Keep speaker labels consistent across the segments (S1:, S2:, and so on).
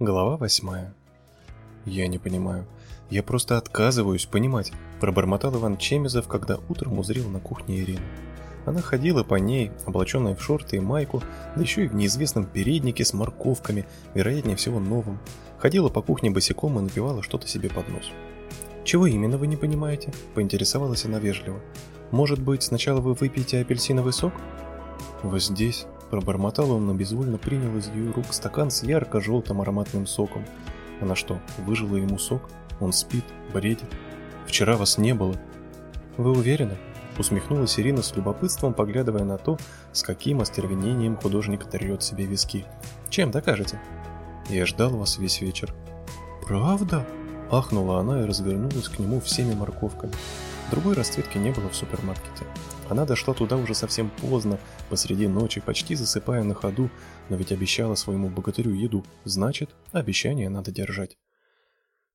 S1: Глава восьмая. «Я не понимаю. Я просто отказываюсь понимать», – пробормотал Иван Чемезов, когда утром узрел на кухне Ирину. Она ходила по ней, облаченная в шорты и майку, да еще и в неизвестном переднике с морковками, вероятнее всего новым. Ходила по кухне босиком и напивала что-то себе под нос. «Чего именно вы не понимаете?» – поинтересовалась она вежливо. «Может быть, сначала вы выпьете апельсиновый сок?» «Вы здесь?» Пробормотал он, но безвольно принял из ее рук стакан с ярко-желтым ароматным соком. Она что, выжила ему сок? Он спит, бредит. Вчера вас не было. Вы уверены? Усмехнулась Ирина с любопытством, поглядывая на то, с каким остервенением художник трет себе виски. Чем докажете? Я ждал вас весь вечер. Правда? Ахнула она и развернулась к нему всеми морковками. Другой расцветки не было в супермаркете. Она дошла туда уже совсем поздно, посреди ночи, почти засыпая на ходу, но ведь обещала своему богатырю еду, значит, обещание надо держать.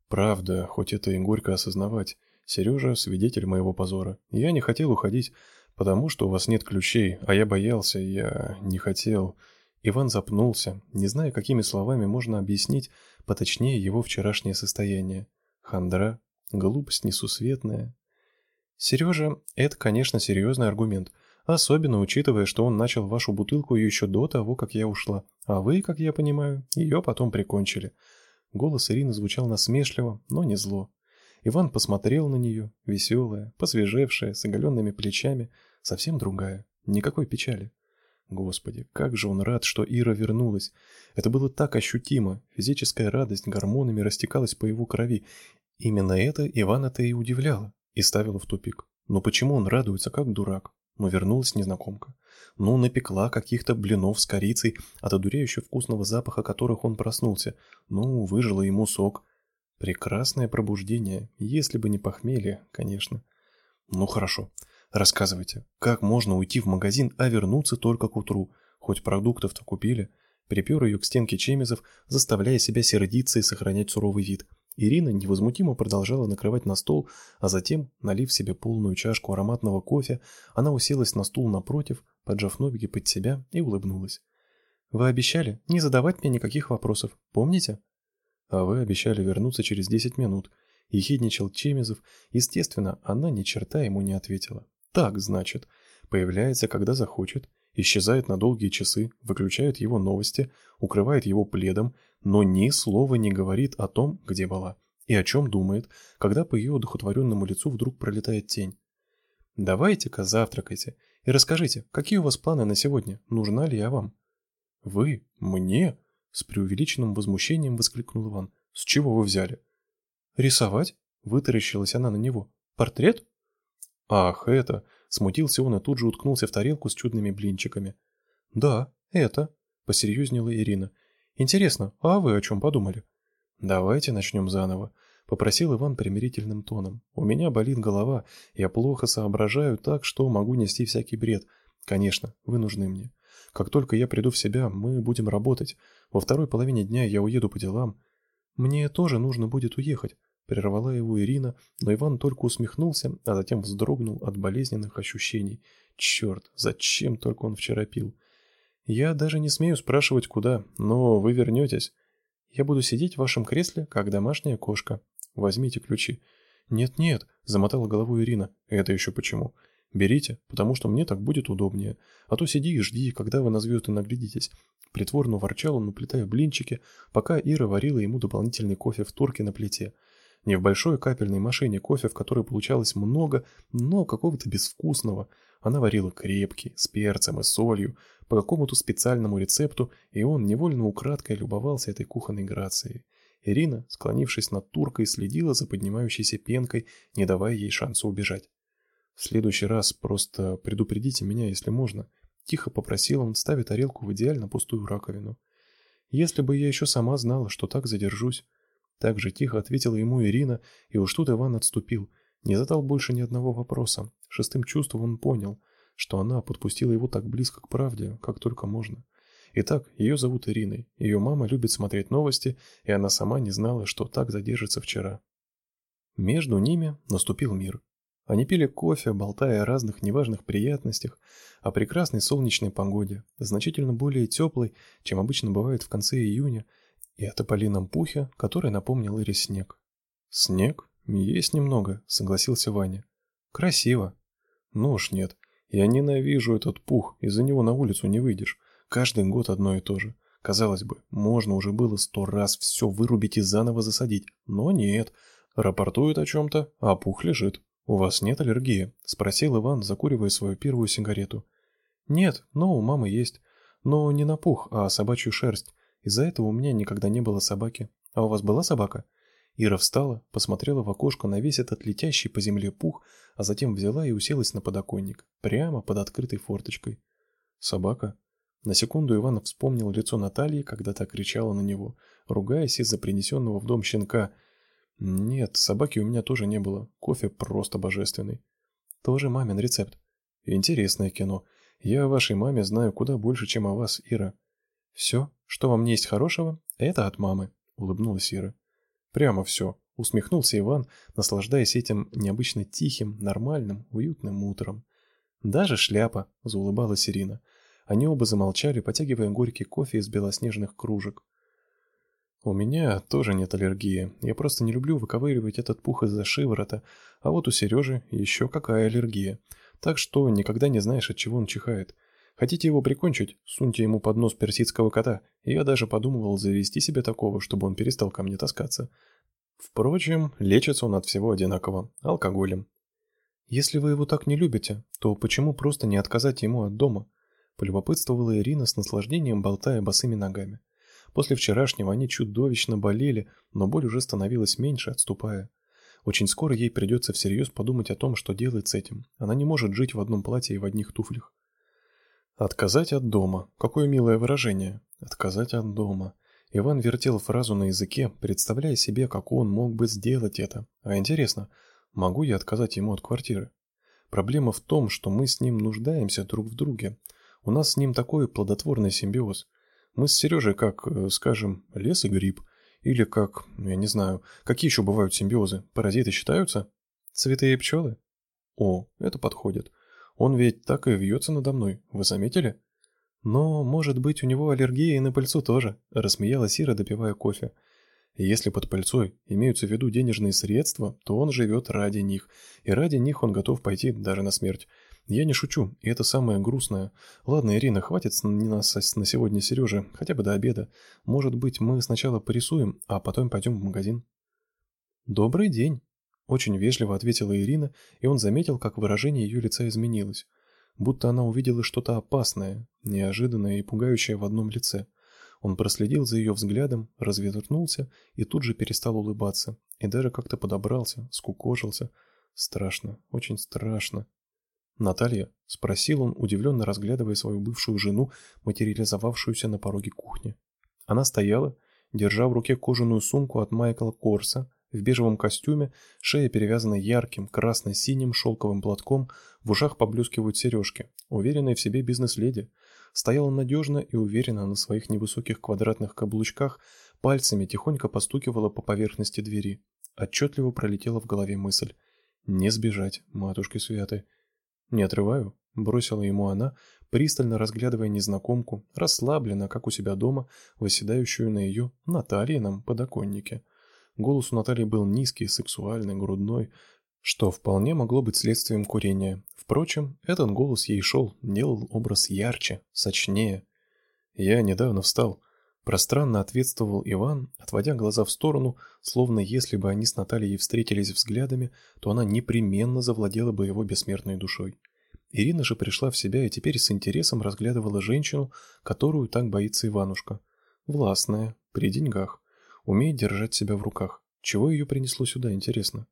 S1: Правда, хоть это и горько осознавать, Сережа – свидетель моего позора. Я не хотел уходить, потому что у вас нет ключей, а я боялся, я не хотел. Иван запнулся, не зная, какими словами можно объяснить поточнее его вчерашнее состояние. Хандра, глупость несусветная, Сережа, это, конечно, серьезный аргумент, особенно учитывая, что он начал вашу бутылку еще до того, как я ушла, а вы, как я понимаю, ее потом прикончили. Голос Ирины звучал насмешливо, но не зло. Иван посмотрел на нее, веселая, посвежевшая, с оголенными плечами, совсем другая, никакой печали. Господи, как же он рад, что Ира вернулась. Это было так ощутимо, физическая радость гормонами растекалась по его крови. Именно это Ивана-то и удивляло и ставила в тупик. Но почему он радуется, как дурак? Но вернулась незнакомка. Ну, напекла каких-то блинов с корицей, от одуряющего вкусного запаха которых он проснулся. Ну, выжила ему сок. Прекрасное пробуждение, если бы не похмелье, конечно. Ну, хорошо. Рассказывайте, как можно уйти в магазин, а вернуться только к утру? Хоть продуктов-то купили. Припер ее к стенке Чемизов, заставляя себя сердиться и сохранять суровый вид – Ирина невозмутимо продолжала накрывать на стол, а затем, налив себе полную чашку ароматного кофе, она уселась на стул напротив, поджав ноги под себя и улыбнулась. «Вы обещали не задавать мне никаких вопросов, помните?» «А вы обещали вернуться через десять минут», — ехидничал Чемизов. Естественно, она ни черта ему не ответила. «Так, значит. Появляется, когда захочет, исчезает на долгие часы, выключает его новости, укрывает его пледом, но ни слова не говорит о том, где была, и о чем думает, когда по ее одухотворенному лицу вдруг пролетает тень. «Давайте-ка завтракайте и расскажите, какие у вас планы на сегодня, нужна ли я вам?» «Вы? Мне?» — с преувеличенным возмущением воскликнул Иван. «С чего вы взяли?» «Рисовать?» — вытаращилась она на него. «Портрет?» «Ах, это!» Смутился он и тут же уткнулся в тарелку с чудными блинчиками. «Да, это», — посерьезнела Ирина. «Интересно, а вы о чем подумали?» «Давайте начнем заново», — попросил Иван примирительным тоном. «У меня болит голова, я плохо соображаю так, что могу нести всякий бред. Конечно, вы нужны мне. Как только я приду в себя, мы будем работать. Во второй половине дня я уеду по делам. Мне тоже нужно будет уехать. Прервала его Ирина, но Иван только усмехнулся, а затем вздрогнул от болезненных ощущений. Черт, зачем только он вчера пил? Я даже не смею спрашивать, куда, но вы вернетесь. Я буду сидеть в вашем кресле, как домашняя кошка. Возьмите ключи. Нет-нет, замотала головой Ирина. Это еще почему? Берите, потому что мне так будет удобнее. А то сиди и жди, когда вы на звезды наглядитесь. Притворно ворчал он, уплетая блинчики, пока Ира варила ему дополнительный кофе в турке на плите. Не в большой капельной машине кофе, в которой получалось много, но какого-то безвкусного. Она варила крепкий, с перцем и солью, по какому-то специальному рецепту, и он невольно украдкой любовался этой кухонной грацией. Ирина, склонившись над туркой, следила за поднимающейся пенкой, не давая ей шанса убежать. «В следующий раз просто предупредите меня, если можно», — тихо попросил он, ставя тарелку в идеально пустую раковину. «Если бы я еще сама знала, что так задержусь...» Так же тихо ответила ему Ирина, и уж тут Иван отступил, не задал больше ни одного вопроса. Шестым чувством он понял, что она подпустила его так близко к правде, как только можно. Итак, ее зовут Ириной. Ее мама любит смотреть новости, и она сама не знала, что так задержится вчера. Между ними наступил мир. Они пили кофе, болтая о разных неважных приятностях, о прекрасной солнечной погоде, значительно более теплой, чем обычно бывает в конце июня, и о тополином пухе, который напомнил Ире снег. «Снег? Есть немного», — согласился Ваня. «Красиво». «Ну уж нет. Я ненавижу этот пух, из-за него на улицу не выйдешь. Каждый год одно и то же. Казалось бы, можно уже было сто раз все вырубить и заново засадить, но нет. Рапортуют о чем-то, а пух лежит. «У вас нет аллергии?» – спросил Иван, закуривая свою первую сигарету. «Нет, но у мамы есть. Но не на пух, а собачью шерсть. Из-за этого у меня никогда не было собаки. А у вас была собака?» Ира встала, посмотрела в окошко на весь этот летящий по земле пух, а затем взяла и уселась на подоконник, прямо под открытой форточкой. «Собака?» На секунду Иван вспомнил лицо Натальи, когда та кричала на него, ругаясь из-за принесенного в дом щенка – нет, собаки у меня тоже не было. Кофе просто божественный. Тоже мамин рецепт. Интересное кино. Я о вашей маме знаю куда больше, чем о вас, Ира. Все, что вам есть хорошего, это от мамы, улыбнулась Ира. Прямо все, усмехнулся Иван, наслаждаясь этим необычно тихим, нормальным, уютным утром. Даже шляпа, заулыбалась Ирина. Они оба замолчали, потягивая горький кофе из белоснежных кружек. У меня тоже нет аллергии. Я просто не люблю выковыривать этот пух из-за шиворота. А вот у Сережи еще какая аллергия. Так что никогда не знаешь, от чего он чихает. Хотите его прикончить? Суньте ему под нос персидского кота. Я даже подумывал завести себе такого, чтобы он перестал ко мне таскаться. Впрочем, лечится он от всего одинаково – алкоголем. Если вы его так не любите, то почему просто не отказать ему от дома? Полюбопытствовала Ирина с наслаждением, болтая босыми ногами. После вчерашнего они чудовищно болели, но боль уже становилась меньше, отступая. Очень скоро ей придется всерьез подумать о том, что делать с этим. Она не может жить в одном платье и в одних туфлях. Отказать от дома. Какое милое выражение. Отказать от дома. Иван вертел фразу на языке, представляя себе, как он мог бы сделать это. А интересно, могу я отказать ему от квартиры? Проблема в том, что мы с ним нуждаемся друг в друге. У нас с ним такой плодотворный симбиоз. Мы с Сережей как, э, скажем, лес и гриб. Или как, я не знаю, какие еще бывают симбиозы? Паразиты считаются? Цветы и пчелы? О, это подходит. Он ведь так и вьется надо мной, вы заметили? Но, может быть, у него аллергия и на пыльцу тоже, рассмеялась Ира, допивая кофе. Если под пыльцой имеются в виду денежные средства, то он живет ради них, и ради них он готов пойти даже на смерть. Я не шучу, и это самое грустное. Ладно, Ирина, хватит не нас на сегодня Сережи, хотя бы до обеда. Может быть, мы сначала порисуем, а потом пойдем в магазин. Добрый день, очень вежливо ответила Ирина, и он заметил, как выражение ее лица изменилось, будто она увидела что-то опасное, неожиданное и пугающее в одном лице. Он проследил за ее взглядом, развернулся и тут же перестал улыбаться, и даже как-то подобрался, скукожился. Страшно, очень страшно. Наталья, спросил он, удивленно разглядывая свою бывшую жену, материализовавшуюся на пороге кухни. Она стояла, держа в руке кожаную сумку от Майкла Корса, в бежевом костюме, шея перевязана ярким красно-синим шелковым платком, в ушах поблескивают сережки. Уверенная в себе бизнес-леди, стояла надежно и уверенно на своих невысоких квадратных каблучках, пальцами тихонько постукивала по поверхности двери. Отчетливо пролетела в голове мысль: не сбежать, матушки святой. Не отрываю, бросила ему она, пристально разглядывая незнакомку, расслабленно, как у себя дома, восседающую на ее Натальином подоконнике. Голос у Натальи был низкий, сексуальный, грудной, что вполне могло быть следствием курения. Впрочем, этот голос ей шел, делал образ ярче, сочнее. Я недавно встал, пространно ответствовал Иван, отводя глаза в сторону, словно если бы они с Натальей встретились взглядами, то она непременно завладела бы его бессмертной душой. Ирина же пришла в себя и теперь с интересом разглядывала женщину, которую так боится Иванушка. Властная, при деньгах, умеет держать себя в руках. Чего ее принесло сюда, интересно?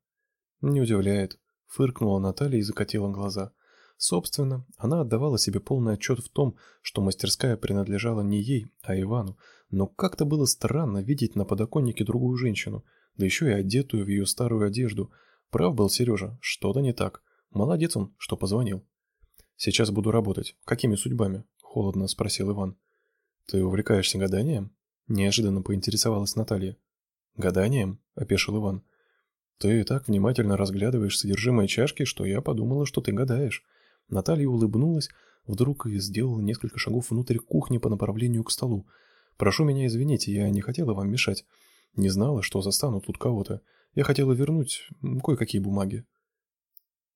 S1: Не удивляет, фыркнула Наталья и закатила глаза. Собственно, она отдавала себе полный отчет в том, что мастерская принадлежала не ей, а Ивану, но как-то было странно видеть на подоконнике другую женщину, да еще и одетую в ее старую одежду. Прав был Сережа, что-то не так. Молодец он, что позвонил. Сейчас буду работать. Какими судьбами? холодно спросил Иван. Ты увлекаешься гаданием? Неожиданно поинтересовалась Наталья. Гаданием? опешил Иван. Ты так внимательно разглядываешь содержимое чашки, что я подумала, что ты гадаешь. Наталья улыбнулась, вдруг и сделала несколько шагов внутрь кухни по направлению к столу. Прошу меня извинить, я не хотела вам мешать. Не знала, что застану тут кого-то. Я хотела вернуть кое-какие бумаги.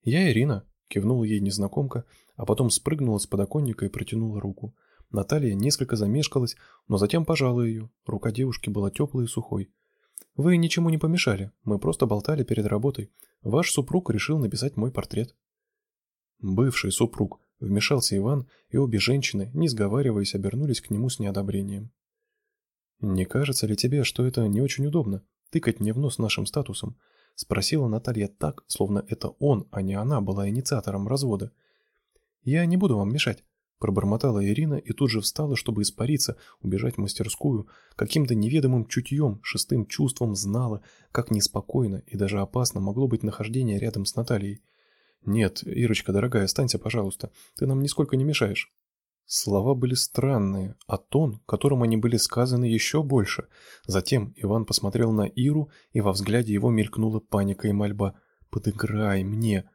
S1: Я Ирина, кивнула ей незнакомка, а потом спрыгнула с подоконника и протянула руку. Наталья несколько замешкалась, но затем пожала ее. Рука девушки была теплой и сухой. Вы ничему не помешали. Мы просто болтали перед работой. Ваш супруг решил написать мой портрет. Бывший супруг, вмешался Иван, и обе женщины, не сговариваясь, обернулись к нему с неодобрением. Не кажется ли тебе, что это не очень удобно тыкать мне в нос нашим статусом? спросила Наталья так, словно это он, а не она была инициатором развода. Я не буду вам мешать, пробормотала Ирина и тут же встала, чтобы испариться, убежать в мастерскую, каким-то неведомым чутьем, шестым чувством знала, как неспокойно и даже опасно могло быть нахождение рядом с Натальей. Нет, Ирочка, дорогая, останься, пожалуйста. Ты нам нисколько не мешаешь. Слова были странные, а тон, которым они были сказаны, еще больше. Затем Иван посмотрел на Иру, и во взгляде его мелькнула паника и мольба. «Подыграй мне!»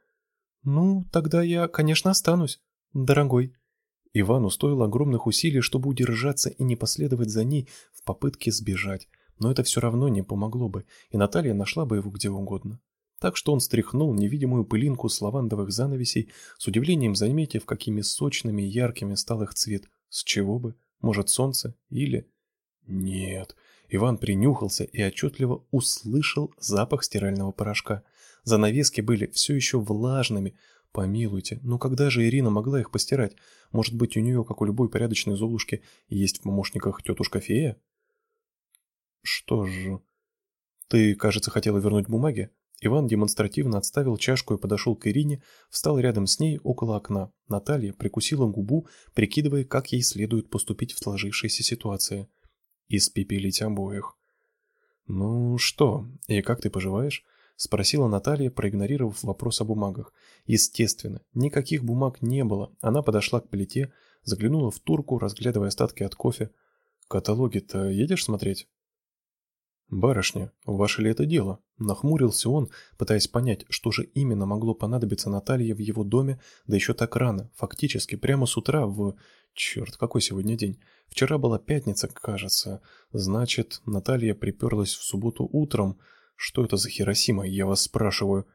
S1: «Ну, тогда я, конечно, останусь, дорогой». Ивану стоило огромных усилий, чтобы удержаться и не последовать за ней в попытке сбежать, но это все равно не помогло бы, и Наталья нашла бы его где угодно. Так что он стряхнул невидимую пылинку с лавандовых занавесей, с удивлением заметив, какими сочными и яркими стал их цвет. С чего бы? Может, солнце? Или... Нет. Иван принюхался и отчетливо услышал запах стирального порошка. Занавески были все еще влажными. Помилуйте, ну когда же Ирина могла их постирать? Может быть, у нее, как у любой порядочной золушки, есть в помощниках тетушка-фея? Что ж... Ты, кажется, хотела вернуть бумаги? Иван демонстративно отставил чашку и подошел к Ирине, встал рядом с ней около окна. Наталья прикусила губу, прикидывая, как ей следует поступить в сложившейся ситуации. Испепелить обоих. «Ну что, и как ты поживаешь?» — спросила Наталья, проигнорировав вопрос о бумагах. Естественно, никаких бумаг не было. Она подошла к плите, заглянула в турку, разглядывая остатки от кофе. «Каталоги-то едешь смотреть?» «Барышня, ваше ли это дело?» Нахмурился он, пытаясь понять, что же именно могло понадобиться Наталье в его доме, да еще так рано, фактически прямо с утра в... Черт, какой сегодня день? Вчера была пятница, кажется. Значит, Наталья приперлась в субботу утром. Что это за Хиросима, я вас спрашиваю?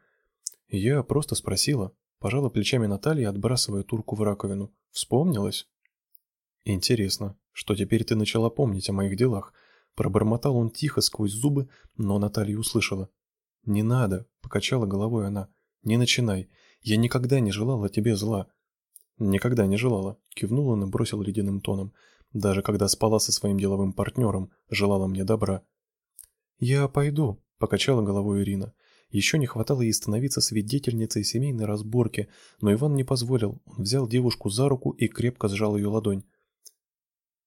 S1: Я просто спросила. Пожала плечами Наталья, отбрасывая турку в раковину. Вспомнилась? Интересно, что теперь ты начала помнить о моих делах? Пробормотал он тихо сквозь зубы, но Наталья услышала. «Не надо», — покачала головой она. «Не начинай. Я никогда не желала тебе зла». «Никогда не желала», — кивнул он и бросил ледяным тоном. «Даже когда спала со своим деловым партнером, желала мне добра». «Я пойду», — покачала головой Ирина. Еще не хватало ей становиться свидетельницей семейной разборки, но Иван не позволил. Он взял девушку за руку и крепко сжал ее ладонь.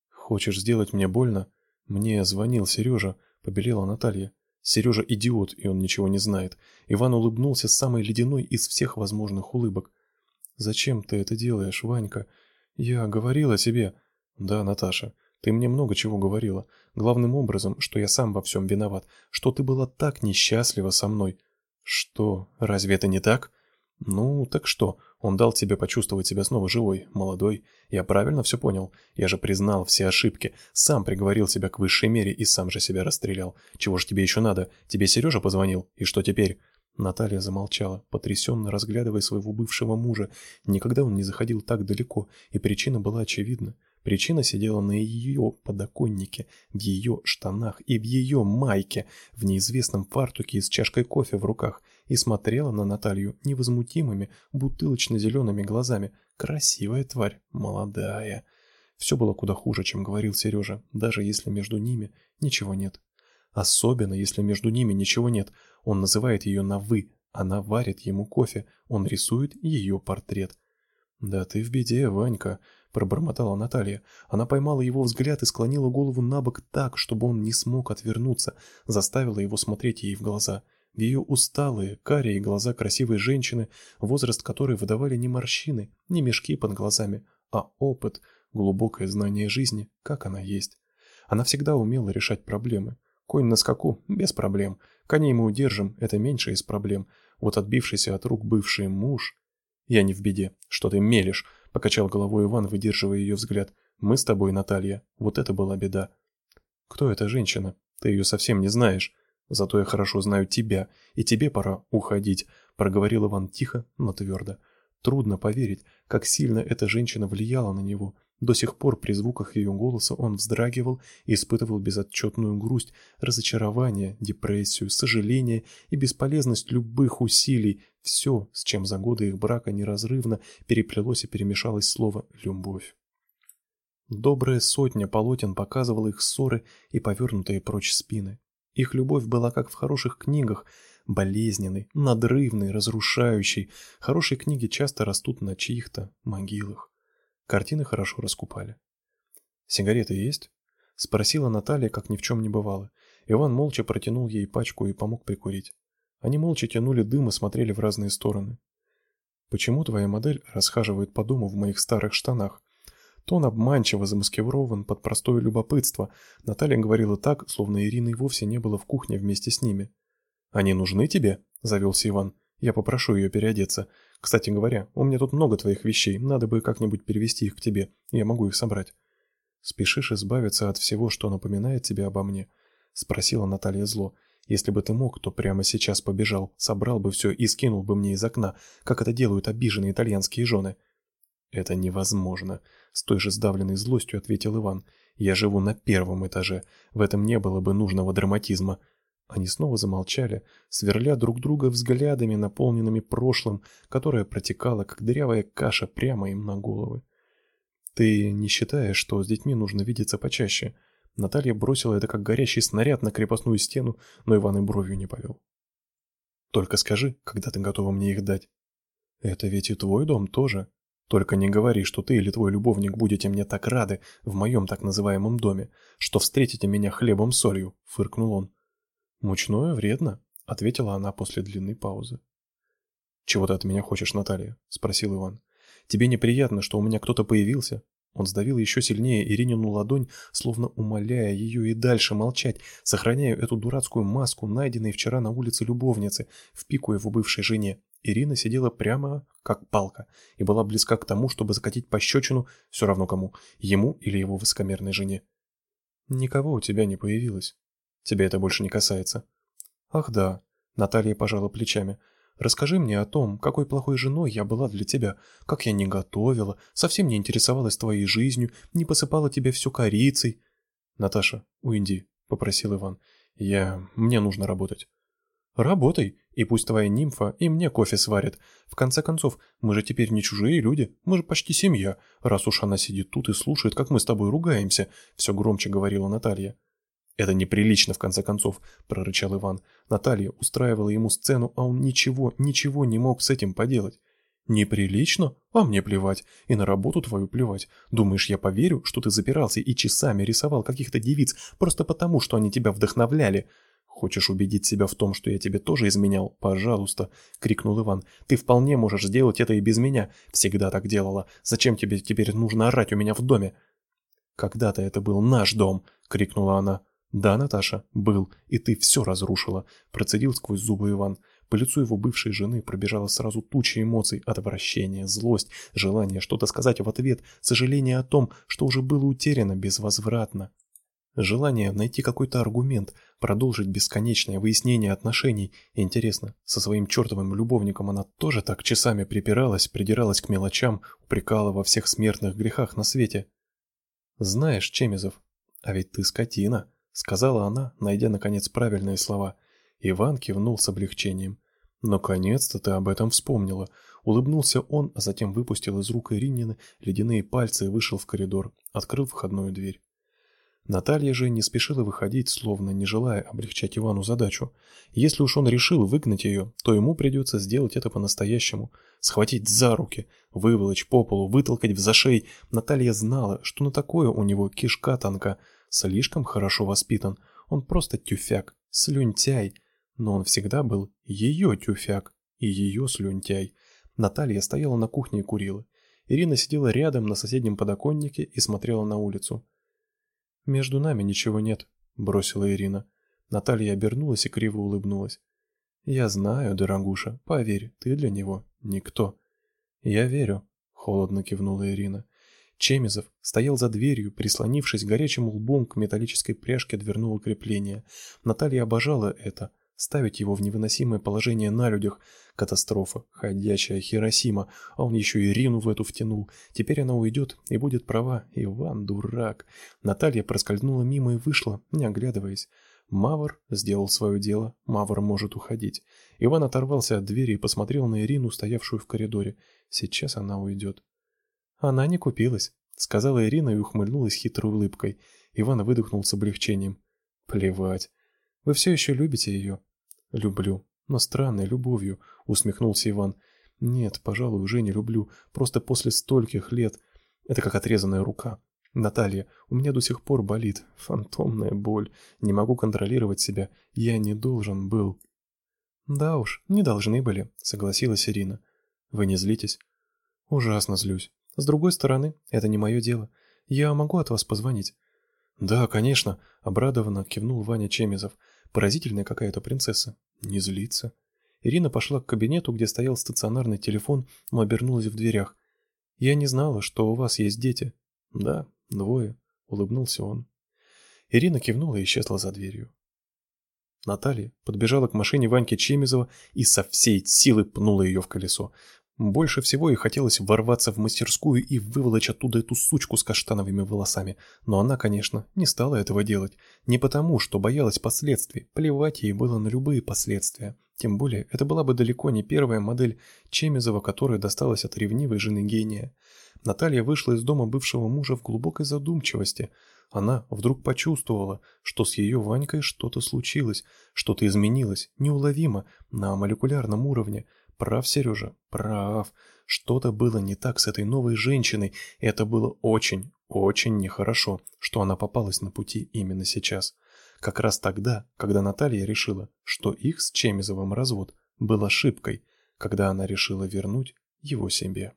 S1: «Хочешь сделать мне больно?» Мне звонил Сережа, побелела Наталья. Сережа идиот, и он ничего не знает. Иван улыбнулся самой ледяной из всех возможных улыбок. Зачем ты это делаешь, Ванька? Я говорила тебе. Да, Наташа, ты мне много чего говорила. Главным образом, что я сам во всем виноват, что ты была так несчастлива со мной. Что? Разве это не так? Ну, так что? Он дал тебе почувствовать себя снова живой, молодой. Я правильно все понял? Я же признал все ошибки, сам приговорил себя к высшей мере и сам же себя расстрелял. Чего ж тебе еще надо? Тебе Сережа позвонил? И что теперь? Наталья замолчала, потрясенно разглядывая своего бывшего мужа. Никогда он не заходил так далеко, и причина была очевидна. Причина сидела на ее подоконнике, в ее штанах и в ее майке, в неизвестном фартуке и с чашкой кофе в руках, и смотрела на Наталью невозмутимыми, бутылочно-зелеными глазами. Красивая тварь, молодая. Все было куда хуже, чем говорил Сережа, даже если между ними ничего нет. Особенно, если между ними ничего нет. Он называет ее на «вы», она варит ему кофе, он рисует ее портрет. «Да ты в беде, Ванька», пробормотала Наталья. Она поймала его взгляд и склонила голову на бок так, чтобы он не смог отвернуться, заставила его смотреть ей в глаза. В ее усталые, карие глаза красивой женщины, возраст которой выдавали не морщины, не мешки под глазами, а опыт, глубокое знание жизни, как она есть. Она всегда умела решать проблемы. Конь на скаку без проблем. Коней мы удержим, это меньше из проблем. Вот отбившийся от рук бывший муж, я не в беде. Что ты мелешь? Покачал головой Иван, выдерживая ее взгляд. Мы с тобой, Наталья. Вот это была беда. Кто эта женщина? Ты ее совсем не знаешь. Зато я хорошо знаю тебя, и тебе пора уходить, проговорил Иван тихо, но твердо. Трудно поверить, как сильно эта женщина влияла на него. До сих пор при звуках ее голоса он вздрагивал и испытывал безотчетную грусть, разочарование, депрессию, сожаление и бесполезность любых усилий. Все, с чем за годы их брака неразрывно переплелось и перемешалось слово «любовь». Добрая сотня полотен показывала их ссоры и повернутые прочь спины. Их любовь была как в хороших книгах, болезненной, надрывной, разрушающей. Хорошие книги часто растут на чьих-то могилах. Картины хорошо раскупали. «Сигареты есть?» — спросила Наталья, как ни в чем не бывало. Иван молча протянул ей пачку и помог прикурить. Они молча тянули дым и смотрели в разные стороны. «Почему твоя модель расхаживает по дому в моих старых штанах?» Тон обманчиво замаскирован под простое любопытство. Наталья говорила так, словно Ирины вовсе не было в кухне вместе с ними. «Они нужны тебе?» – завелся Иван. «Я попрошу ее переодеться. Кстати говоря, у меня тут много твоих вещей, надо бы как-нибудь перевести их к тебе, я могу их собрать». «Спешишь избавиться от всего, что напоминает тебе обо мне?» – спросила Наталья зло. «Если бы ты мог, то прямо сейчас побежал, собрал бы все и скинул бы мне из окна, как это делают обиженные итальянские жены». «Это невозможно», — с той же сдавленной злостью ответил Иван. «Я живу на первом этаже. В этом не было бы нужного драматизма». Они снова замолчали, сверля друг друга взглядами, наполненными прошлым, которое протекало, как дырявая каша, прямо им на головы. «Ты не считаешь, что с детьми нужно видеться почаще?» Наталья бросила это как горящий снаряд на крепостную стену, но Иван и бровью не повел. «Только скажи, когда ты готова мне их дать?» «Это ведь и твой дом тоже», только не говори, что ты или твой любовник будете мне так рады в моем так называемом доме, что встретите меня хлебом-солью», — фыркнул он. «Мучное вредно», — ответила она после длинной паузы. «Чего ты от меня хочешь, Наталья?» — спросил Иван. «Тебе неприятно, что у меня кто-то появился?» Он сдавил еще сильнее Иринину ладонь, словно умоляя ее и дальше молчать, сохраняя эту дурацкую маску, найденной вчера на улице любовницы, в пику его бывшей жене. Ирина сидела прямо как палка и была близка к тому, чтобы закатить пощечину все равно кому, ему или его высокомерной жене. «Никого у тебя не появилось. Тебя это больше не касается». «Ах да», — Наталья пожала плечами, — «расскажи мне о том, какой плохой женой я была для тебя, как я не готовила, совсем не интересовалась твоей жизнью, не посыпала тебе всю корицей». «Наташа, уйди», — попросил Иван. «Я... мне нужно работать». «Работай, и пусть твоя нимфа и мне кофе сварит. В конце концов, мы же теперь не чужие люди, мы же почти семья, раз уж она сидит тут и слушает, как мы с тобой ругаемся», — все громче говорила Наталья. «Это неприлично, в конце концов», — прорычал Иван. Наталья устраивала ему сцену, а он ничего, ничего не мог с этим поделать. «Неприлично? А мне плевать. И на работу твою плевать. Думаешь, я поверю, что ты запирался и часами рисовал каких-то девиц просто потому, что они тебя вдохновляли?» «Хочешь убедить себя в том, что я тебе тоже изменял? Пожалуйста!» — крикнул Иван. «Ты вполне можешь сделать это и без меня. Всегда так делала. Зачем тебе теперь нужно орать у меня в доме?» «Когда-то это был наш дом!» — крикнула она. «Да, Наташа, был, и ты все разрушила», — процедил сквозь зубы Иван. По лицу его бывшей жены пробежала сразу туча эмоций, отвращение, злость, желание что-то сказать в ответ, сожаление о том, что уже было утеряно безвозвратно. Желание найти какой-то аргумент, продолжить бесконечное выяснение отношений. Интересно, со своим чертовым любовником она тоже так часами припиралась, придиралась к мелочам, упрекала во всех смертных грехах на свете. Знаешь, Чемизов, а ведь ты скотина, сказала она, найдя наконец правильные слова. Иван кивнул с облегчением. Наконец-то ты об этом вспомнила. Улыбнулся он, а затем выпустил из рук Иринины ледяные пальцы и вышел в коридор, открыл входную дверь. Наталья же не спешила выходить, словно не желая облегчать Ивану задачу. Если уж он решил выгнать ее, то ему придется сделать это по-настоящему. Схватить за руки, выволочь по полу, вытолкать в зашей. Наталья знала, что на такое у него кишка тонка. Слишком хорошо воспитан. Он просто тюфяк, слюнтяй. Но он всегда был ее тюфяк и ее слюнтяй. Наталья стояла на кухне и курила. Ирина сидела рядом на соседнем подоконнике и смотрела на улицу. Между нами ничего нет, бросила Ирина. Наталья обернулась и криво улыбнулась. Я знаю, дорогуша, поверь, ты для него никто. Я верю, холодно кивнула Ирина. Чемизов стоял за дверью, прислонившись горячим лбом к металлической пряжке дверного крепления. Наталья обожала это ставить его в невыносимое положение на людях. Катастрофа, ходячая Хиросима, а он еще и Рину в эту втянул. Теперь она уйдет и будет права. Иван дурак. Наталья проскользнула мимо и вышла, не оглядываясь. Мавр сделал свое дело, Мавр может уходить. Иван оторвался от двери и посмотрел на Ирину, стоявшую в коридоре. Сейчас она уйдет. Она не купилась, сказала Ирина и ухмыльнулась хитрой улыбкой. Иван выдохнул с облегчением. Плевать. Вы все еще любите ее?» «Люблю. Но странной любовью», — усмехнулся Иван. «Нет, пожалуй, уже не люблю. Просто после стольких лет. Это как отрезанная рука. Наталья, у меня до сих пор болит. Фантомная боль. Не могу контролировать себя. Я не должен был». «Да уж, не должны были», — согласилась Ирина. «Вы не злитесь?» «Ужасно злюсь. С другой стороны, это не мое дело. Я могу от вас позвонить?» «Да, конечно», — обрадованно кивнул Ваня Чемизов. Поразительная какая-то принцесса. Не злится. Ирина пошла к кабинету, где стоял стационарный телефон, но обернулась в дверях. Я не знала, что у вас есть дети. Да, двое, улыбнулся он. Ирина кивнула и исчезла за дверью. Наталья подбежала к машине Ваньки Чемизова и со всей силы пнула ее в колесо. Больше всего ей хотелось ворваться в мастерскую и выволочь оттуда эту сучку с каштановыми волосами, но она, конечно, не стала этого делать, не потому, что боялась последствий, плевать ей было на любые последствия. Тем более, это была бы далеко не первая модель Чемизова, которая досталась от ревнивой жены гения. Наталья вышла из дома бывшего мужа в глубокой задумчивости. Она вдруг почувствовала, что с ее Ванькой что-то случилось, что-то изменилось, неуловимо, на молекулярном уровне – Прав, Сережа, прав. Что-то было не так с этой новой женщиной, и это было очень, очень нехорошо, что она попалась на пути именно сейчас. Как раз тогда, когда Наталья решила, что их с Чемизовым развод был ошибкой, когда она решила вернуть его себе.